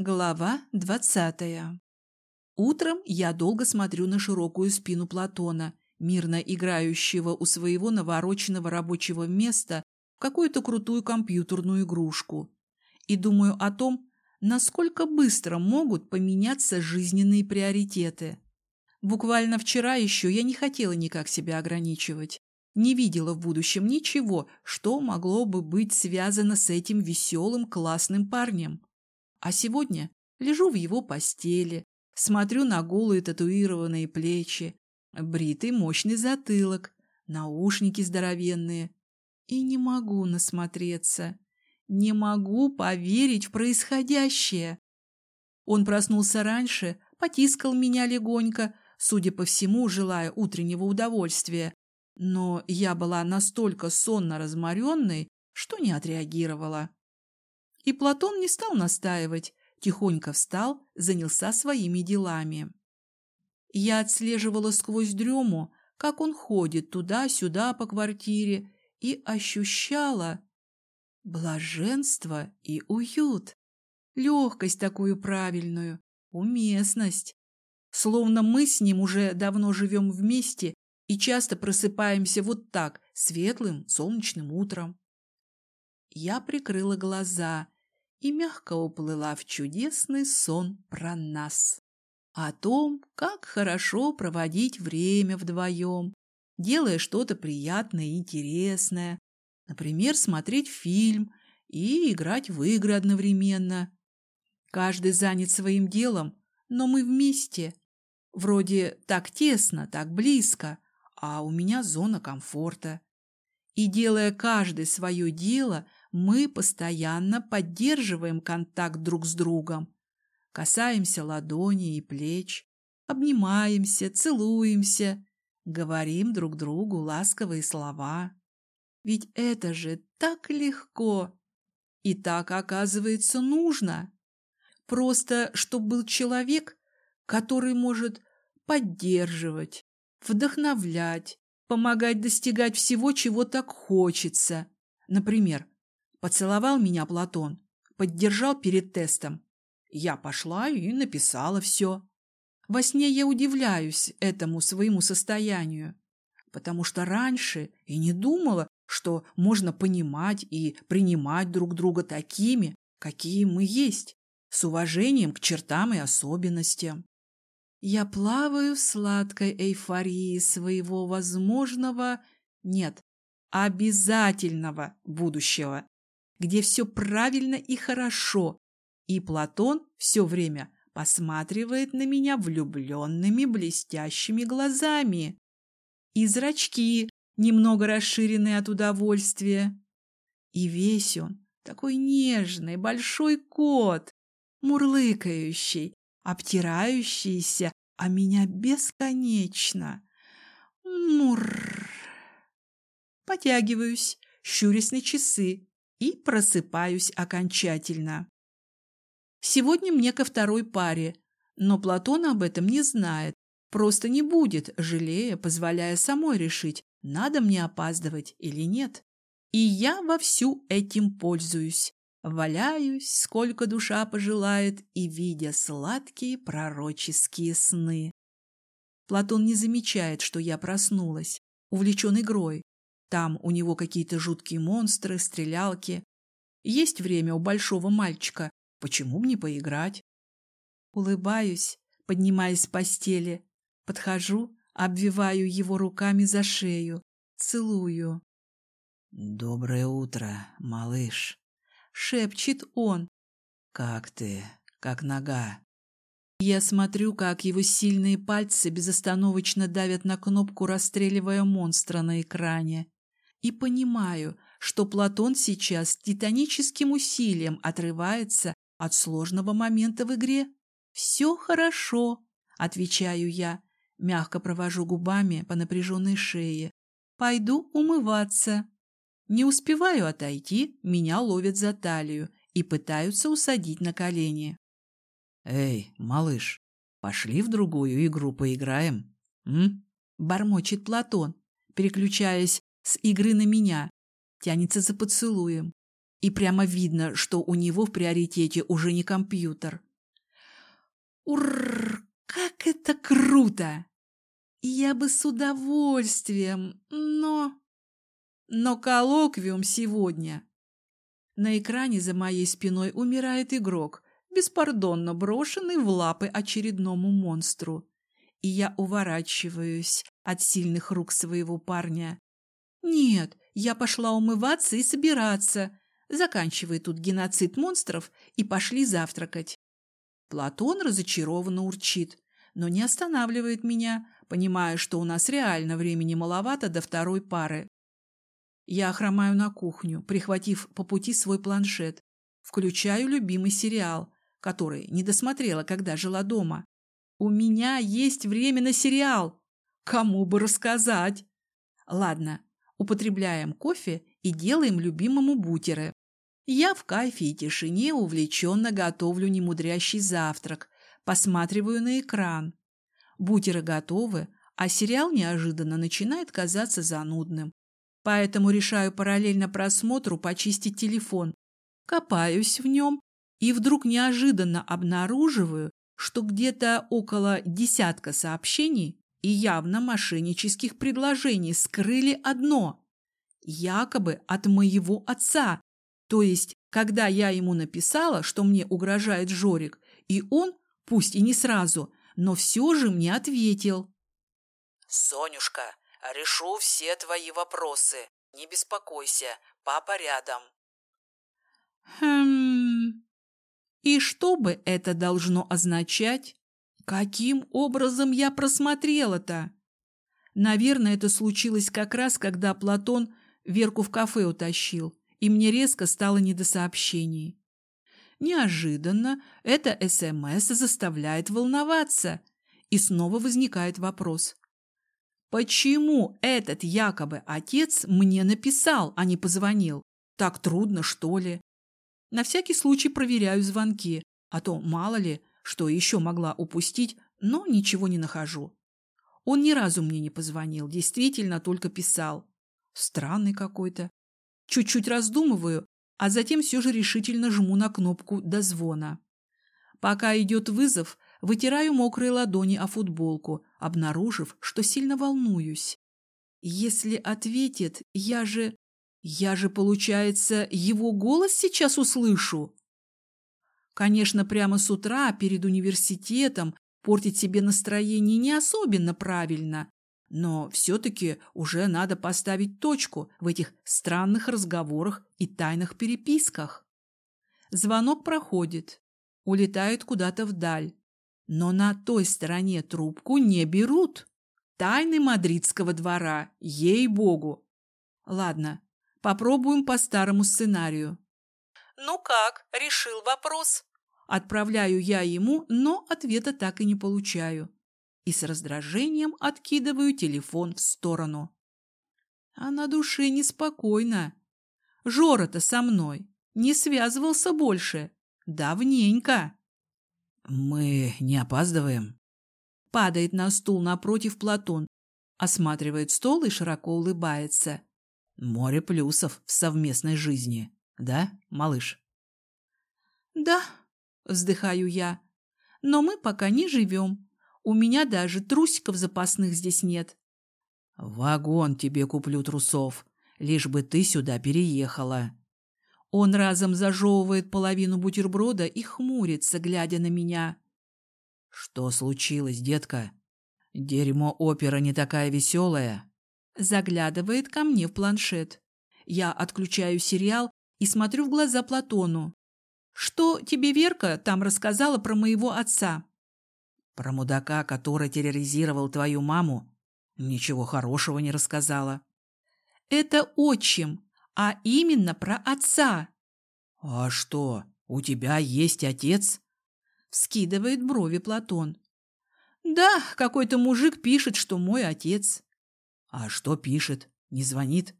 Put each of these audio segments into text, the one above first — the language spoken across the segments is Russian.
Глава двадцатая Утром я долго смотрю на широкую спину Платона, мирно играющего у своего навороченного рабочего места в какую-то крутую компьютерную игрушку, и думаю о том, насколько быстро могут поменяться жизненные приоритеты. Буквально вчера еще я не хотела никак себя ограничивать, не видела в будущем ничего, что могло бы быть связано с этим веселым классным парнем. А сегодня лежу в его постели, смотрю на голые татуированные плечи, бритый мощный затылок, наушники здоровенные. И не могу насмотреться, не могу поверить в происходящее. Он проснулся раньше, потискал меня легонько, судя по всему, желая утреннего удовольствия. Но я была настолько сонно разморенной, что не отреагировала. И Платон не стал настаивать, тихонько встал, занялся своими делами. Я отслеживала сквозь дрему, как он ходит туда-сюда по квартире, и ощущала блаженство и уют, легкость такую правильную, уместность. Словно мы с ним уже давно живем вместе и часто просыпаемся вот так, светлым солнечным утром. Я прикрыла глаза и мягко уплыла в чудесный сон про нас. О том, как хорошо проводить время вдвоем, делая что-то приятное и интересное. Например, смотреть фильм и играть в игры одновременно. Каждый занят своим делом, но мы вместе. Вроде так тесно, так близко, а у меня зона комфорта. И делая каждый свое дело – мы постоянно поддерживаем контакт друг с другом, касаемся ладони и плеч, обнимаемся, целуемся, говорим друг другу ласковые слова. Ведь это же так легко и так, оказывается, нужно. Просто, чтобы был человек, который может поддерживать, вдохновлять, помогать достигать всего, чего так хочется. Например, Поцеловал меня Платон, поддержал перед тестом. Я пошла и написала все. Во сне я удивляюсь этому своему состоянию, потому что раньше и не думала, что можно понимать и принимать друг друга такими, какие мы есть, с уважением к чертам и особенностям. Я плаваю в сладкой эйфории своего возможного, нет, обязательного будущего где все правильно и хорошо, и Платон все время посматривает на меня влюбленными блестящими глазами. И зрачки, немного расширенные от удовольствия. И весь он такой нежный большой кот, мурлыкающий, обтирающийся, а меня бесконечно. Мур. Потягиваюсь, щурясь на часы, и просыпаюсь окончательно. Сегодня мне ко второй паре, но Платон об этом не знает, просто не будет, жалея, позволяя самой решить, надо мне опаздывать или нет. И я вовсю этим пользуюсь, валяюсь, сколько душа пожелает, и видя сладкие пророческие сны. Платон не замечает, что я проснулась, увлечен игрой, там у него какие-то жуткие монстры, стрелялки. Есть время у большого мальчика. Почему бы не поиграть? Улыбаюсь, поднимаясь с постели. Подхожу, обвиваю его руками за шею. Целую. «Доброе утро, малыш», — шепчет он. «Как ты? Как нога?» Я смотрю, как его сильные пальцы безостановочно давят на кнопку, расстреливая монстра на экране и понимаю, что Платон сейчас титаническим усилием отрывается от сложного момента в игре. «Все хорошо», — отвечаю я, мягко провожу губами по напряженной шее. «Пойду умываться». Не успеваю отойти, меня ловят за талию и пытаются усадить на колени. «Эй, малыш, пошли в другую игру поиграем, м?» — бормочет Платон, переключаясь с игры на меня, тянется за поцелуем. И прямо видно, что у него в приоритете уже не компьютер, Ур! Как это круто! Я бы с удовольствием, но... Но коллоквиум сегодня. На экране за моей спиной умирает игрок, беспардонно брошенный в лапы очередному монстру. И я уворачиваюсь от сильных рук своего парня. Нет, я пошла умываться и собираться. Заканчивай тут геноцид монстров и пошли завтракать. Платон разочарованно урчит, но не останавливает меня, понимая, что у нас реально времени маловато до второй пары. Я хромаю на кухню, прихватив по пути свой планшет. Включаю любимый сериал, который не досмотрела, когда жила дома. У меня есть время на сериал. Кому бы рассказать? Ладно, употребляем кофе и делаем любимому бутеры. Я в кайфе и тишине увлеченно готовлю немудрящий завтрак, посматриваю на экран. Бутеры готовы, а сериал неожиданно начинает казаться занудным. Поэтому решаю параллельно просмотру почистить телефон. Копаюсь в нем и вдруг неожиданно обнаруживаю, что где-то около десятка сообщений и явно мошеннических предложений скрыли одно. Якобы от моего отца. То есть, когда я ему написала, что мне угрожает Жорик, и он, пусть и не сразу, но все же мне ответил. «Сонюшка, решу все твои вопросы. Не беспокойся, папа рядом». Хм... И что бы это должно означать? Каким образом я просмотрела-то? Наверное, это случилось как раз, когда Платон Верку в кафе утащил, и мне резко стало не до сообщений. Неожиданно это СМС заставляет волноваться, и снова возникает вопрос. Почему этот якобы отец мне написал, а не позвонил? Так трудно, что ли? На всякий случай проверяю звонки, а то мало ли, что еще могла упустить, но ничего не нахожу. Он ни разу мне не позвонил, действительно только писал. Странный какой-то. Чуть-чуть раздумываю, а затем все же решительно жму на кнопку до звона. Пока идет вызов, вытираю мокрые ладони о футболку, обнаружив, что сильно волнуюсь. Если ответит, я же... Я же, получается, его голос сейчас услышу. Конечно, прямо с утра перед университетом портить себе настроение не особенно правильно, но все-таки уже надо поставить точку в этих странных разговорах и тайных переписках. Звонок проходит, улетает куда-то вдаль, но на той стороне трубку не берут. Тайны мадридского двора, ей-богу. Ладно, Попробуем по старому сценарию. «Ну как, решил вопрос?» Отправляю я ему, но ответа так и не получаю. И с раздражением откидываю телефон в сторону. А на душе неспокойно. Жора-то со мной не связывался больше. Давненько. «Мы не опаздываем?» Падает на стул напротив Платон, осматривает стол и широко улыбается. Море плюсов в совместной жизни, да, малыш? Да, вздыхаю я. Но мы пока не живем. У меня даже трусиков запасных здесь нет. Вагон тебе куплю трусов, лишь бы ты сюда переехала. Он разом зажевывает половину бутерброда и хмурится, глядя на меня. Что случилось, детка? Дерьмо опера не такая веселая. Заглядывает ко мне в планшет. Я отключаю сериал и смотрю в глаза Платону. «Что тебе Верка там рассказала про моего отца?» «Про мудака, который терроризировал твою маму? Ничего хорошего не рассказала». «Это отчим, а именно про отца». «А что, у тебя есть отец?» Вскидывает брови Платон. «Да, какой-то мужик пишет, что мой отец». А что пишет? Не звонит?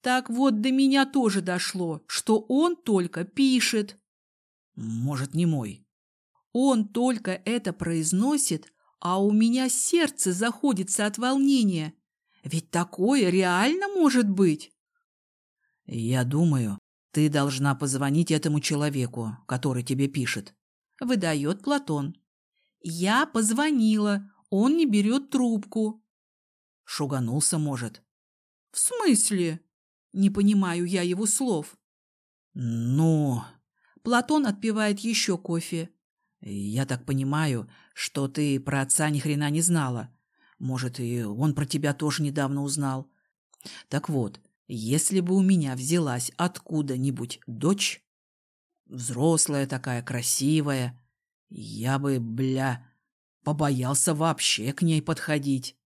Так вот до меня тоже дошло, что он только пишет. Может, не мой. Он только это произносит, а у меня сердце заходится от волнения. Ведь такое реально может быть. Я думаю, ты должна позвонить этому человеку, который тебе пишет. Выдает Платон. Я позвонила, он не берет трубку. Шуганулся, может. В смысле? Не понимаю я его слов. Ну... Платон отпивает еще кофе. Я так понимаю, что ты про отца ни хрена не знала. Может, и он про тебя тоже недавно узнал. Так вот, если бы у меня взялась откуда-нибудь дочь, взрослая такая, красивая, я бы, бля, побоялся вообще к ней подходить.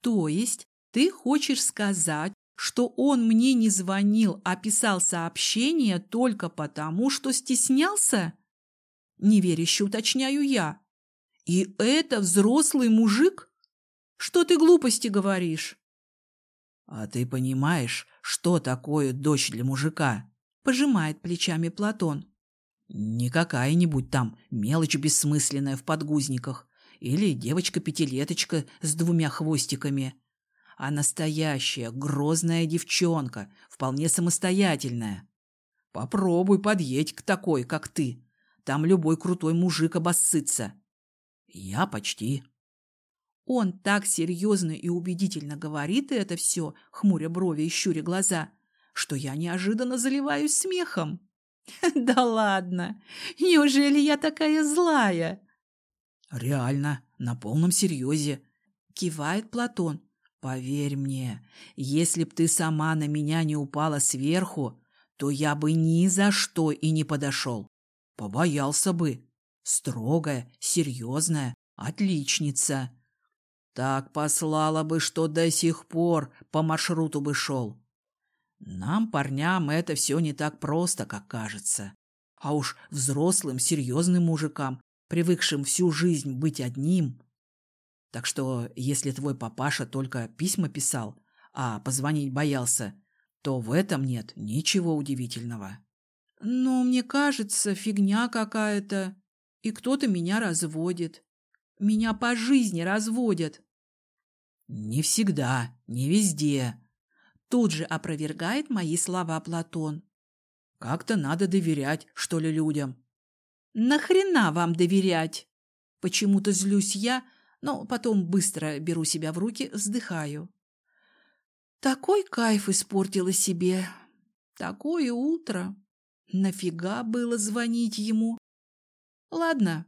То есть ты хочешь сказать, что он мне не звонил, а писал сообщение только потому, что стеснялся? Неверяще уточняю я. И это взрослый мужик? Что ты глупости говоришь? А ты понимаешь, что такое дочь для мужика? Пожимает плечами Платон. Не какая-нибудь там мелочь бессмысленная в подгузниках или девочка-пятилеточка с двумя хвостиками, а настоящая грозная девчонка, вполне самостоятельная. Попробуй подъедь к такой, как ты. Там любой крутой мужик обоссытся. Я почти. Он так серьезно и убедительно говорит это все, хмуря брови и щуря глаза, что я неожиданно заливаюсь смехом. Да ладно! Неужели я такая злая? Реально, на полном серьезе. Кивает Платон. Поверь мне, если б ты сама на меня не упала сверху, то я бы ни за что и не подошел. Побоялся бы. Строгая, серьезная, отличница. Так послала бы, что до сих пор по маршруту бы шел. Нам, парням, это все не так просто, как кажется. А уж взрослым, серьезным мужикам, привыкшим всю жизнь быть одним. Так что, если твой папаша только письма писал, а позвонить боялся, то в этом нет ничего удивительного. Но мне кажется, фигня какая-то, и кто-то меня разводит. Меня по жизни разводят. Не всегда, не везде. Тут же опровергает мои слова Платон. Как-то надо доверять, что ли, людям. Нахрена вам доверять? Почему-то злюсь я, но потом быстро беру себя в руки, вздыхаю. Такой кайф испортила себе. Такое утро. Нафига было звонить ему? Ладно,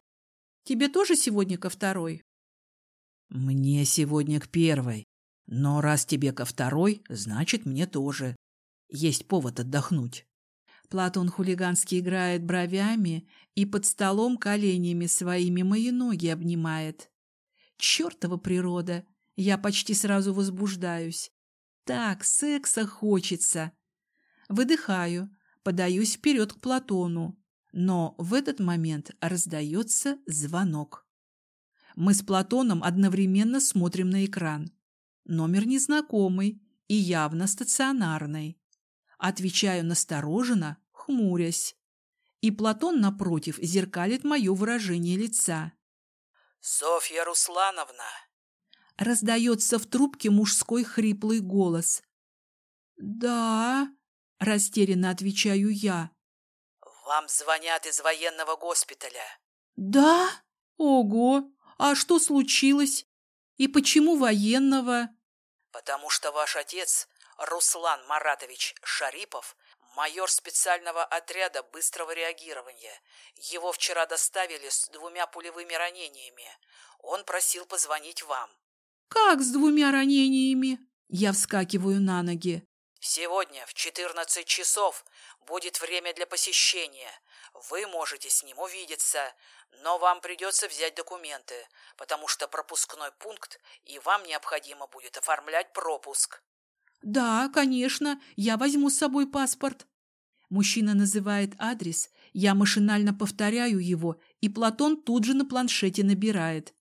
тебе тоже сегодня ко второй? Мне сегодня к первой. Но раз тебе ко второй, значит, мне тоже. Есть повод отдохнуть. Платон хулигански играет бровями и под столом коленями своими мои ноги обнимает. Чертова природа! Я почти сразу возбуждаюсь. Так, секса хочется. Выдыхаю, подаюсь вперед к Платону. Но в этот момент раздается звонок. Мы с Платоном одновременно смотрим на экран. Номер незнакомый и явно стационарный. Отвечаю настороженно, хмурясь. И Платон, напротив, зеркалит мое выражение лица. «Софья Руслановна!» Раздается в трубке мужской хриплый голос. «Да...» – растерянно отвечаю я. «Вам звонят из военного госпиталя». «Да? Ого! А что случилось? И почему военного?» «Потому что ваш отец, Руслан Маратович Шарипов, майор специального отряда быстрого реагирования. Его вчера доставили с двумя пулевыми ранениями. Он просил позвонить вам». «Как с двумя ранениями?» Я вскакиваю на ноги. «Сегодня в 14 часов будет время для посещения. Вы можете с ним увидеться, но вам придется взять документы, потому что пропускной пункт, и вам необходимо будет оформлять пропуск». «Да, конечно, я возьму с собой паспорт». Мужчина называет адрес, я машинально повторяю его, и Платон тут же на планшете набирает.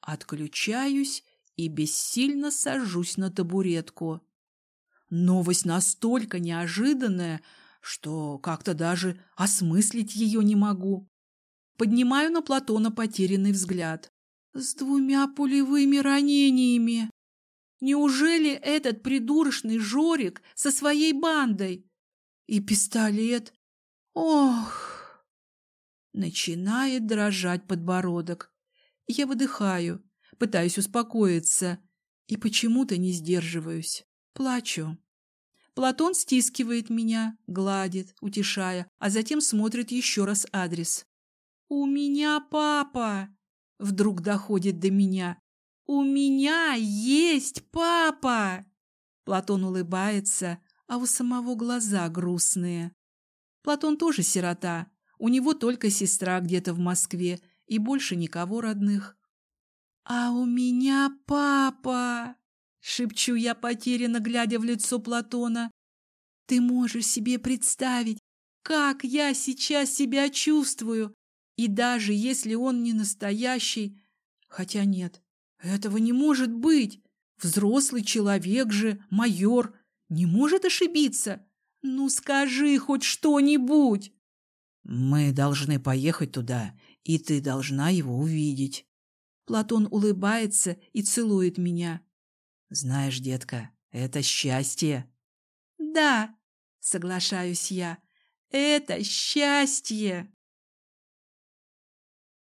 Отключаюсь и бессильно сажусь на табуретку. Новость настолько неожиданная, что как-то даже осмыслить ее не могу. Поднимаю на Платона потерянный взгляд. С двумя пулевыми ранениями. Неужели этот придурочный Жорик со своей бандой? И пистолет? Ох! Начинает дрожать подбородок. Я выдыхаю, пытаюсь успокоиться и почему-то не сдерживаюсь. Плачу. Платон стискивает меня, гладит, утешая, а затем смотрит еще раз адрес. «У меня папа!» Вдруг доходит до меня. «У меня есть папа!» Платон улыбается, а у самого глаза грустные. Платон тоже сирота. У него только сестра где-то в Москве и больше никого родных. «А у меня папа!» — шепчу я потерянно, глядя в лицо Платона. «Ты можешь себе представить, как я сейчас себя чувствую, и даже если он не настоящий... Хотя нет, этого не может быть. Взрослый человек же, майор, не может ошибиться. Ну скажи хоть что-нибудь. Мы должны поехать туда, и ты должна его увидеть. Платон улыбается и целует меня. Знаешь, детка, это счастье. Да, соглашаюсь я, это счастье.